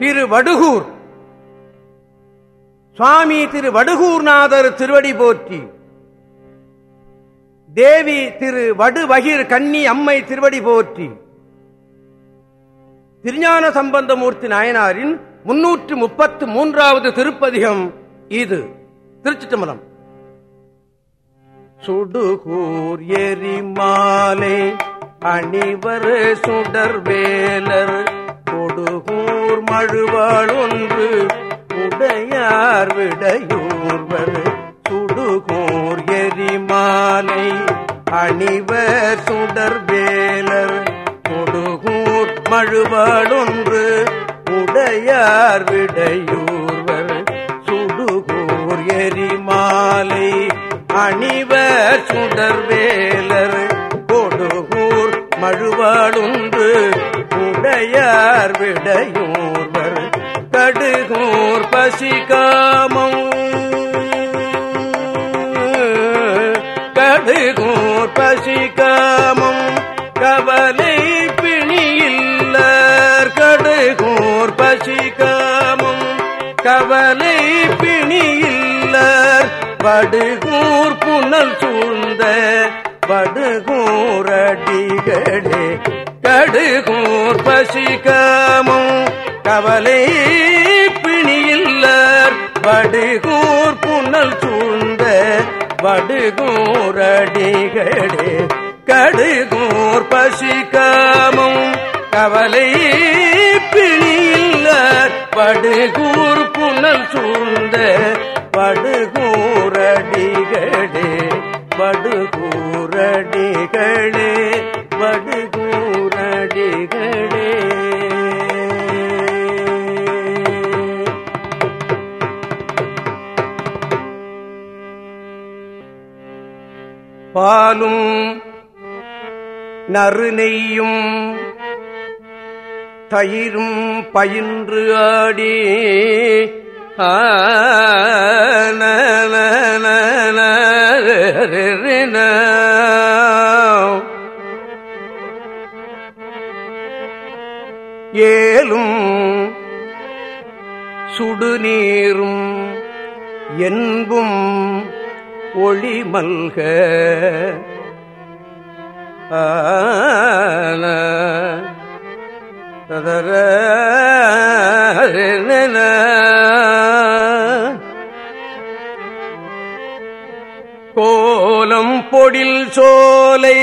திரு வடுகூர் சுவாமி திரு வடுகூர்நாதர் திருவடி போற்றி. தேவி திரு வடுவகிர் கன்னி அம்மை திருவடி போற்றி. திருஞான சம்பந்தமூர்த்தி நாயனாரின் முன்னூற்று முப்பத்து மூன்றாவது திருப்பதிகம் இது. திருச்சிட்டம்பலம் சுடுகூர் எரிமாலை அணிவர் சுடர் வேலர் கொடுகூர் மழுவாள் ஒன்று உடையார் விடையூர்வர் சுடுகோர் எரிமாலை அணிவர் சுடர் வேலர் கொடுகூர் மழுவாள் ஒன்று உடையார் விடையூர்வர் சுடுகூர் எரிமாலை அணிவர் சுடர் வேலர் மழுவாளுண்டு. உடையார் விடையூர்வர் கடுகூர் பசிகாமம். கடுகூர் பசிகாமம். கவலை பிணியில்லர் கடுகூர் பசிகாமம். கவலை பிணியில்லர் படுகூர் புனல் சூழ்ந்த படுகூரடிகளே கடுகூர் பசிகாமும் கவலை பிணியில்லர். படுகூர் புனல் சூழ்ந்த படுகூரடிகளே கடுகூர் பசிகாமும் கவலை பிணியில்லர். படுகூர் புனல் சூழ்ந்த படுகூரடிகளே படுகூரடிகளே படுகூரடிகளே பாலும் நறுநெய்யும் தயிரும் பயின்று ஆடி ஏலும் சுடுநீரும் என்பும் ஒளி மல்க. ஆன ததர. கோலம் பொடில் சோலை.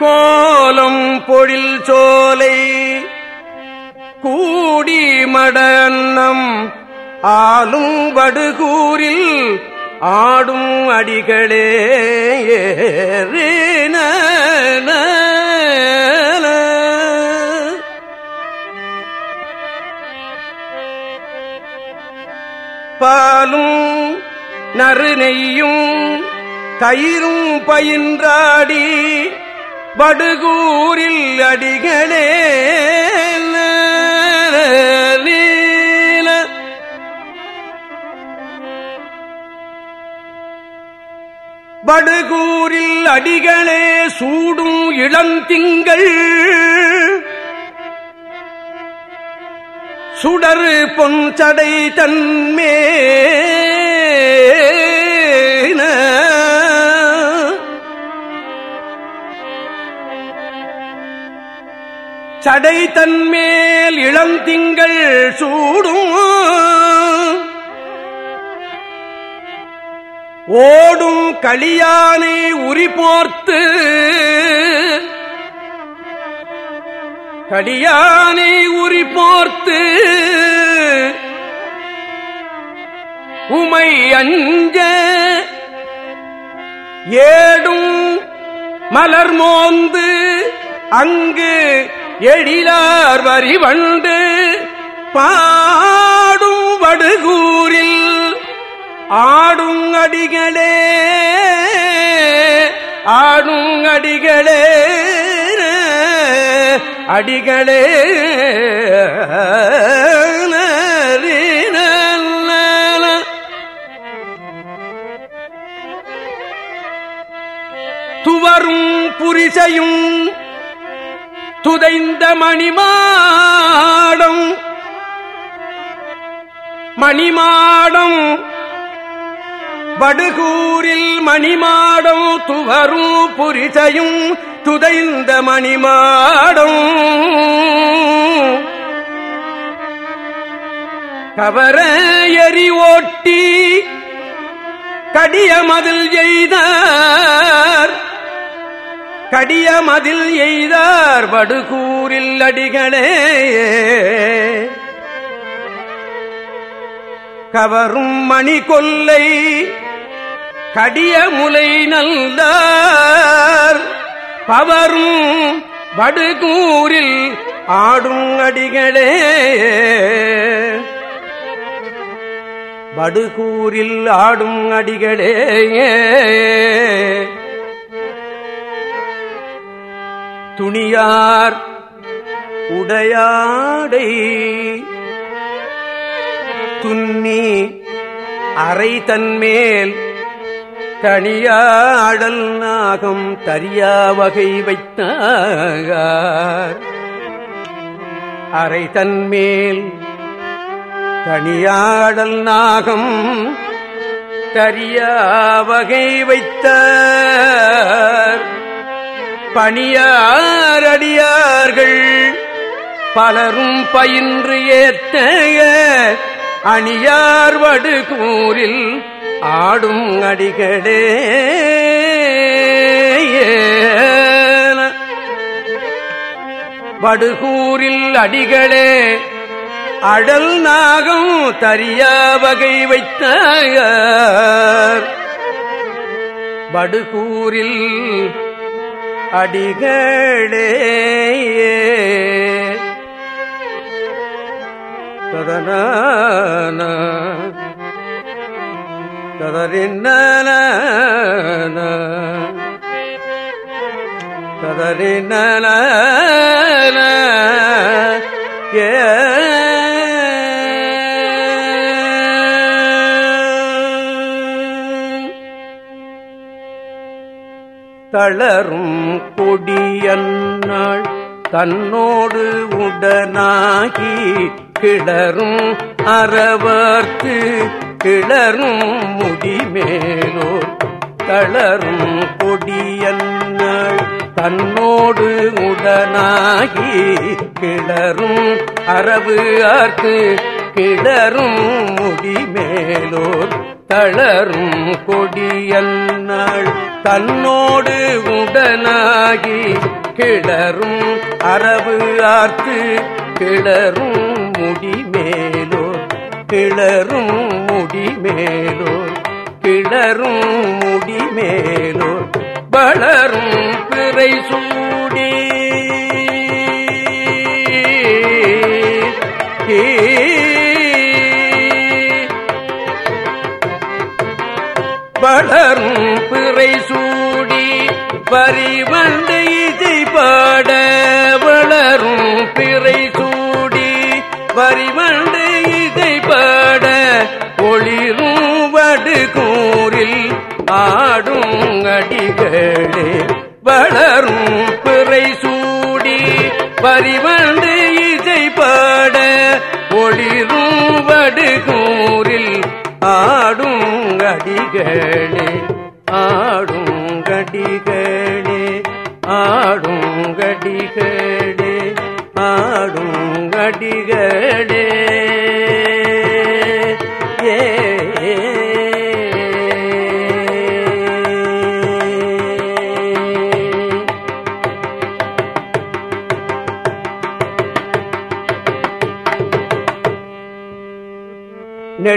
கோலம் பொழில் சோலை. கூடி மடன்னம் ஆளும் வடுகூரில் ஆடும் அடிகளே ஏறின பாலும் நறுநெய்யும் தயிரும் பயின்றாடி படுகூரில் அடிகளே படுகூரில் அடிகளே சூடும் இளந்திங்கள் சுடரு பொன்சடை தன்மே சடை தன்மேல் இளந்திங்கள் சூடும். ஓடும் களியானை உரி கடியானை உரி போர்த்து உமை அஞ்ச ஏடும் மலர் மோந்து அங்கு எழிலார் வரி வண்டு பாடும் வடுகூரில் ஆடும் அடிகளே ஆடும் அடிகளே. அடிகளே துவரும் புரிசையும் துதைந்த மணிமாடம் மணிமாடம் வடுகூரில் மணிமாடம் துவரும் புரிசையும் துதைந்த மணிமாடம். கவர எரி ஓட்டி கடிய மதில் எய்தார். கடிய மதில் எய்தார் வடுகூரில் அடிகளே. கவரும் மணி கொல்லை கடிய முலை நல்லார் பவரும் வடுகூரில் ஆடும் அடிகளே வடுகூரில் ஆடும் அடிகளே துணியார் உடையாடை துன்னி அறை தன்மேல் தனியாடல் நாகம் தரியா வகை வைத்தார். அரை தன்மேல் தனியாடல் நாகம் தரியா வகை வைத்தார். பணியாரடியார்கள் பலரும் பயின்று ஏத்த அணியார் வடுகூரில் ஆடும் அடிகளே படுகூரில் அடிகளே அடல் நாகம் தரியா வகை வைத்த படுகூரில் அடிகளே ததன ததறின்ன ததறின்ன ஏ. தளரும் கொடியன்னாள் தன்னோடு உடனாகி கிளரும் அறவர்த்து கிளரும் முடிமேலோ தளரும் கொடியன்னாள் தன்னோடு உடனாகி கிளரும் அரபு ஆர்த்து கிளரும் முடிமேலோர் தளரும் கொடியன்னாள் தன்னோடு உடனாகி கிளரும் அரபு ஆர்த்து கிளரும் முடிமேலோ கிளரும் முடிமேலோ கிளரும் முடிமேலோ வளரும் பிறை சூடி. வளரும் பிறை சூடி பரிவண்டு இசை பாட பரிவண்டு இசை பாட ஒளிரும் வடுகூரில் ஆடும் அடிகளே ஆடும் கடிகளே ஆடும் கடிகளே ஆடும் கடிகளே.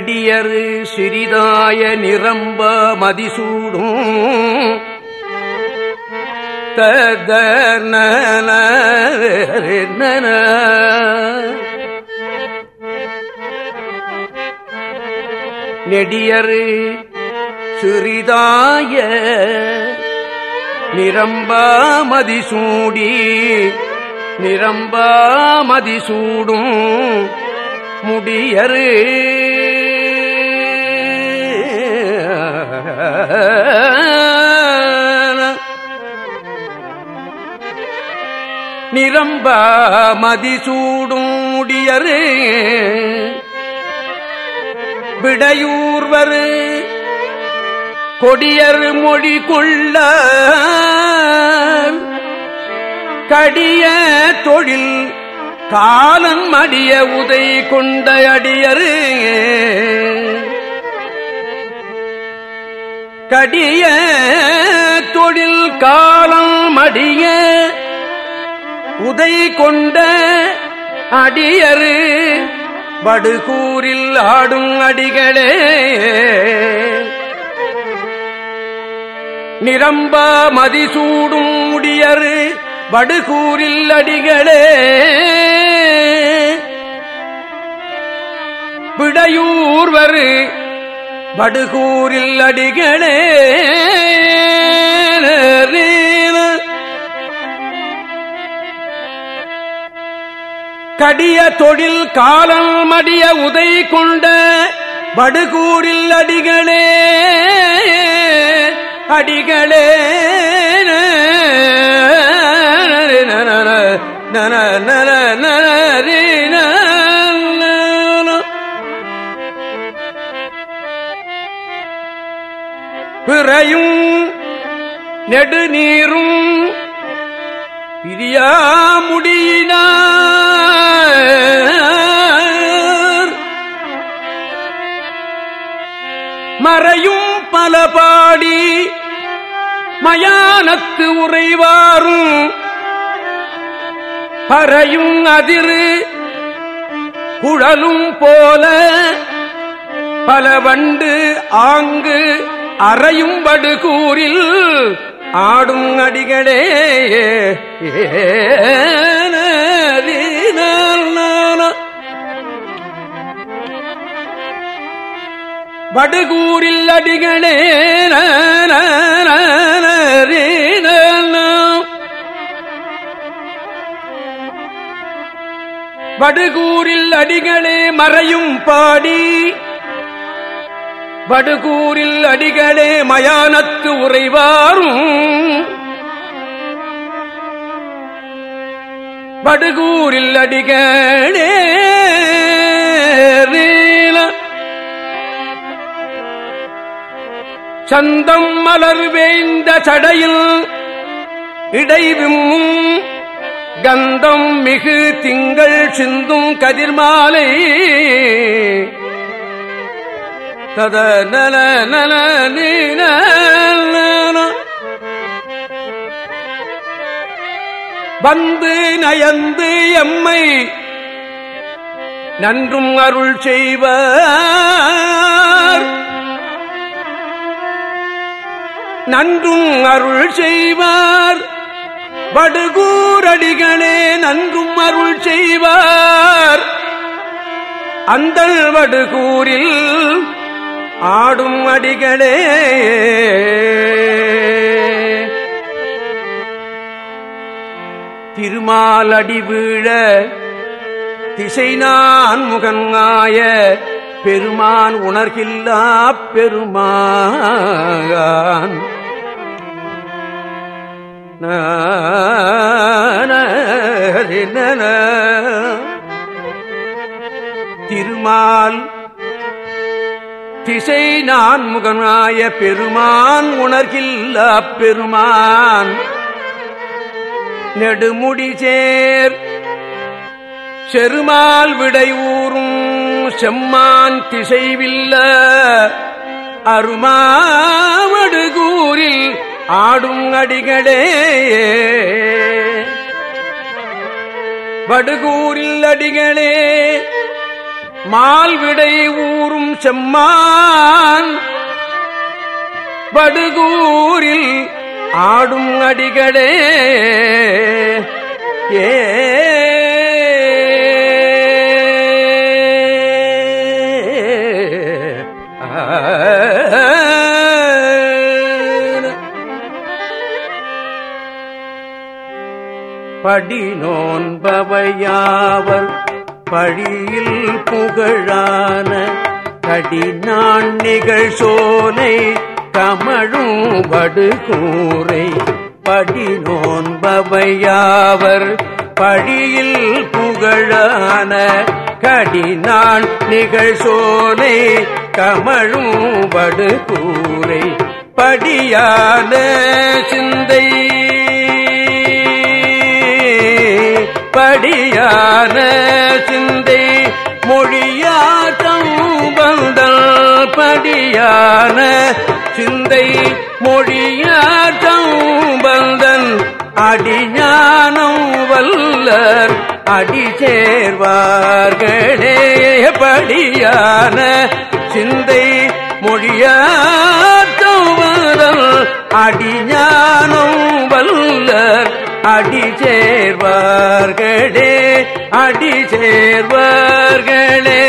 நெடியரு சிறிதாய நிரம்ப மதிசூடும். ததன நெடியரு சிறிதாய நிரம்பாமதி சூடி நிரம்பாமதி சூடும் முடியரு நிரம்ப மதிசூடும் முடியரு. விடையூர்வரு கொடியர் மொழி கொள்ள கடிய தொழில் காலன் மடிய உதை கொண்ட அடியரு. கடிய தொழில் காலம் மடிய உதை கொண்ட அடியரு வடுகூரில் ஆடும் அடிகளே. நிரம்ப மதிசூடும் முடியரு வடுகூரில் அடிகளே. விடையூர்வரு வடுகூரில் அடிகளே கடிய தொழில் காலம் மடிய உதை கொண்ட வடுகூரில் அடிகளே அடிகளே நன நன நன பிறையும் நெடுநீரும் பிரியா முடியினார். மறையும் பல பாடி மயானத்து உறைவாரும். பறையும் அதிரு குழலும் போல பல வண்டு ஆங்கு அறையும் படுகூரில் ஆடும் அடிகளே வடுகூரில் அடிகளே வடுகூரில் அடிகளே மறையும் பாடி படுகூரில் அடிகளே மயானத்து உறைவாரும். படுகூரில் அடிகளே சந்தம் மலர் வேந்த சடையில் இடைவிம்மும் கந்தம் மிகு திங்கள் சிந்தும் கதிர்மாலை. தத நல நல நீன வந்து நயந்து எம்மை நன்றும் அருள் செய்வார். நன்றும் அருள் செய்வார். வடுகூரடிகளே நன்றும் அருள் செய்வார். அந்த வடுகூரில் ஆடும் அடிகளே. திருமாலடி வீழ திசை நான் முகங்காய பெருமான் உணர்கில்லா பெருமான். திருமால் திசை நான் முகனாய பெருமான் உணர்கில்ல பெருமான். நெடுமுடி சேர் செருமால் விடை ஊறும் செம்மான் திசைவில்ல. அருமாவடுகூரில் ஆடும் அடிகளே. வடுகூரில் அடிகளே. மால்விடை ஊறும் செம்மான். படுகூரில் ஆடும் அடிகளே ஏ. படி நோன்பவையாவர் பழியில் புகழான கடினான் நிகழ் சோலை கமழும் வடுகூரை படி நோன்பவையாவர் பழியில் புகழான கடினான் நிகழ் சோலை கமழும் படுகூரை படியான சிந்தை படியான சிந்தை மொழியாட்டம் வந்தல் படியான சிந்தை மொழியாட்டம் வந்தன் அடிஞானம் வல்லர் அடி சேர்வார்களே. படியான சிந்தை மொழியாட்டம் வந்தல் அடிஞான அடி சேர்வார்களே அடி சேர்வார்களே.